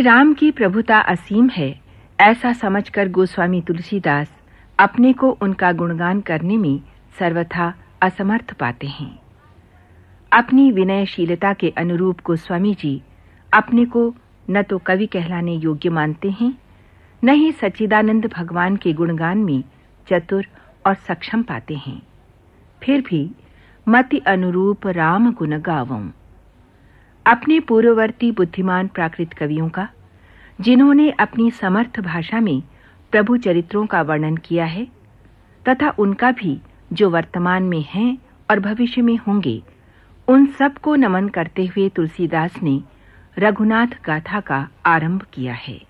श्री राम की प्रभुता असीम है, ऐसा समझकर गोस्वामी तुलसीदास अपने को उनका गुणगान करने में सर्वथा असमर्थ पाते हैं। अपनी विनयशीलता के अनुरूप गोस्वामी जी अपने को न तो कवि कहलाने योग्य मानते हैं, न ही सच्चिदानंद भगवान के गुणगान में चतुर और सक्षम पाते हैं। फिर भी मति अनुरूप राम गुण गावों। अपने पूर्ववर्ती बुद्धिमान प्राकृत कवियों का, जिन्होंने अपनी समर्थ भाषा में प्रभु चरित्रों का वर्णन किया है, तथा उनका भी जो वर्तमान में हैं और भविष्य में होंगे, उन सबको नमन करते हुए तुलसीदास ने रघुनाथ गाथा का आरंभ किया है।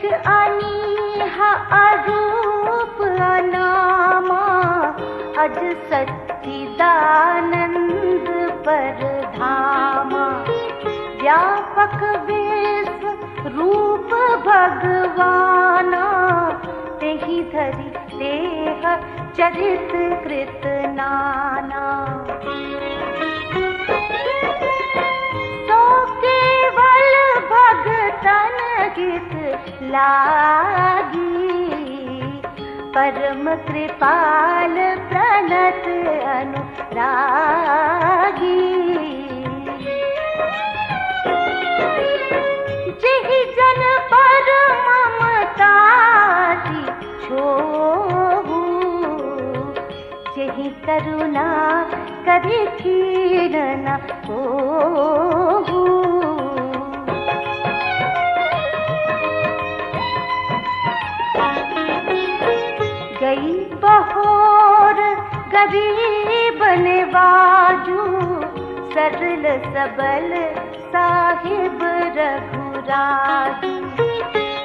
एक अनीहा अरूप अनामा अज सच्चिदानन्द परधामा। व्यापक वेशरूप भगवाना तेहि धरि देह चरित कृत नाना। लागी। परम कृपाल प्रणत अनुरागी। जन पर ममता छोहू। जहि करुणा कभी खीर न हो सबल साहिब रघुराजू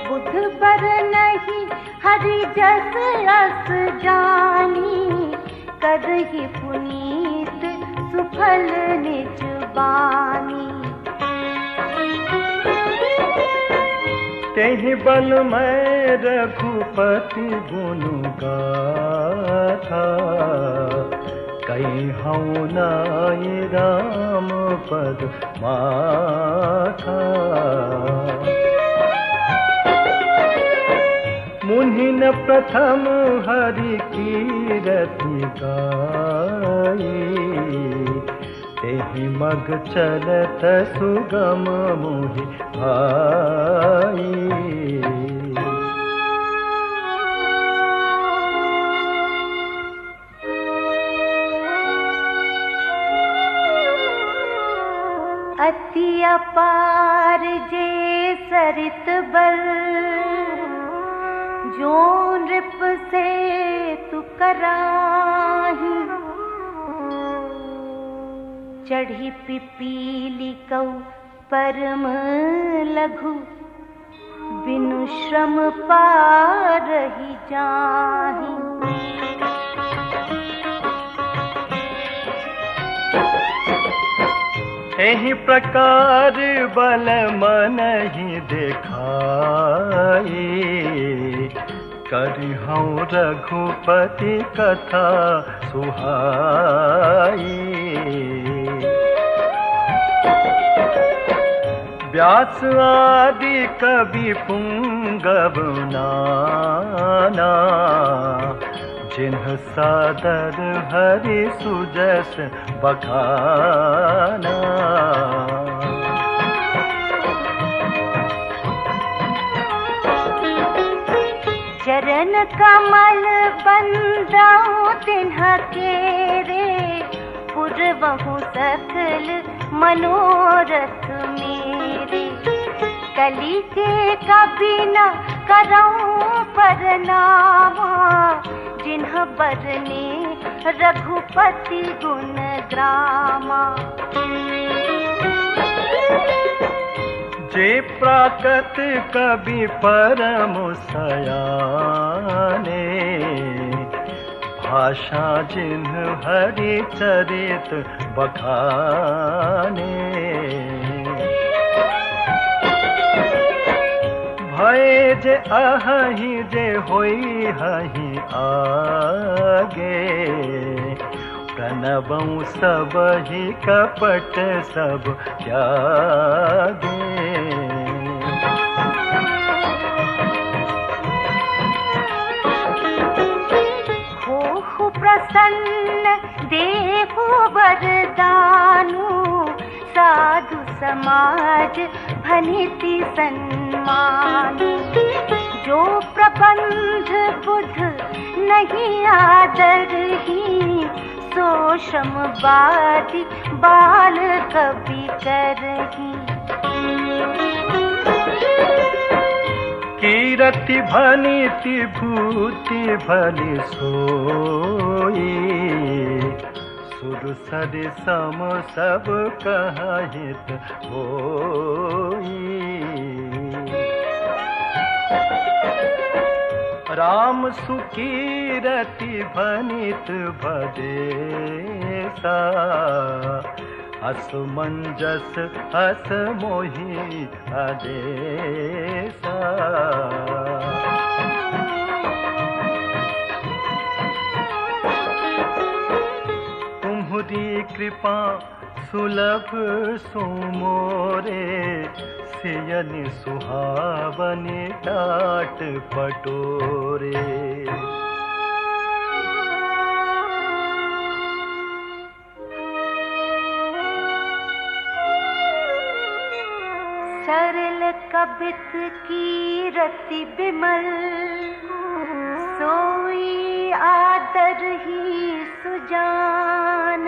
बुध पर नहीं हरि जस अस जानी। करही पुनीत सुफल निज बानी। तेहि बल मैं रघुपति हूँ नाय राम पद माथा मुनिन प्रथम हरि कीरति तेहि मग चलत सुगम भाई अति अपार जे सरित बल। जो नृप से तु कराही। चढ़ी पिपीली कौ परम लघु। बिनु श्रम पार जाही एहि प्रकार बल मन ही देखाई। करिहूँ रघुपति कथा सुहाई। व्यास आदि कवि पुंगव नाना। चिन्ह सादर हरि सुजस बखाना। चरण कमल बंदाओ तिन्ह के रे पुर बहु सकल मनोरथ मेरे। कली के कबीना करो पर नामा बरने रघुपति गुण ग्रामा। जे प्राकत कवि परम सयाने भाषा जिन्ह हरि चरित बखाने। भय जे अहि जे हही आगे। प्रणबऊ सब ही कपट सब त्यागे। हो प्रसन्न, देहु वरदानु। साधु समाज भनिति सन्मान। जो प्रबंध बुध नहीं आदर ही सोशम बादी बाल कभी करही कीरति भनिति भूति भली सोई सुर सर सम सब कहित होई राम सुकीरति भनित भदेसा। असमंजस हस मोहि आदेसा तुम्हरी कृपा सुलभ सुमोरे, सियन सुहावनी टाट पटोरे। सरल कबित की रति बिमल, सोई आदर ही सुजान।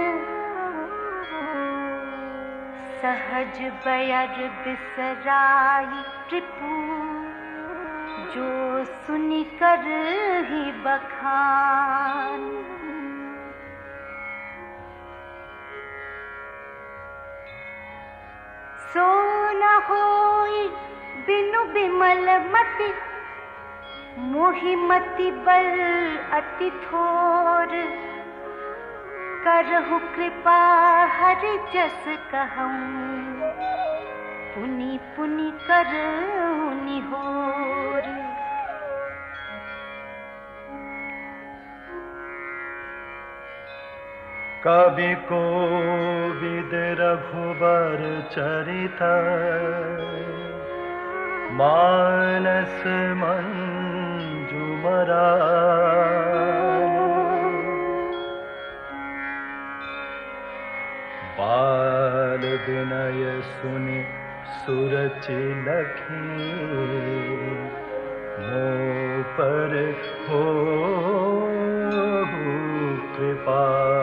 सहज बयर बिसराई त्रिपु जो सुनि कर ही बखान। सो न होई बिनु बिमल मति, मोहि मति बल अति थोर। करहु कृपा, हरि जस कहूँ पुनि पुनि कर निहोर कवि को विद रघुबर चरित, मानस मंजुमरा बाल विनय सुनि सुरचि लखी। मो पर हो कृपा।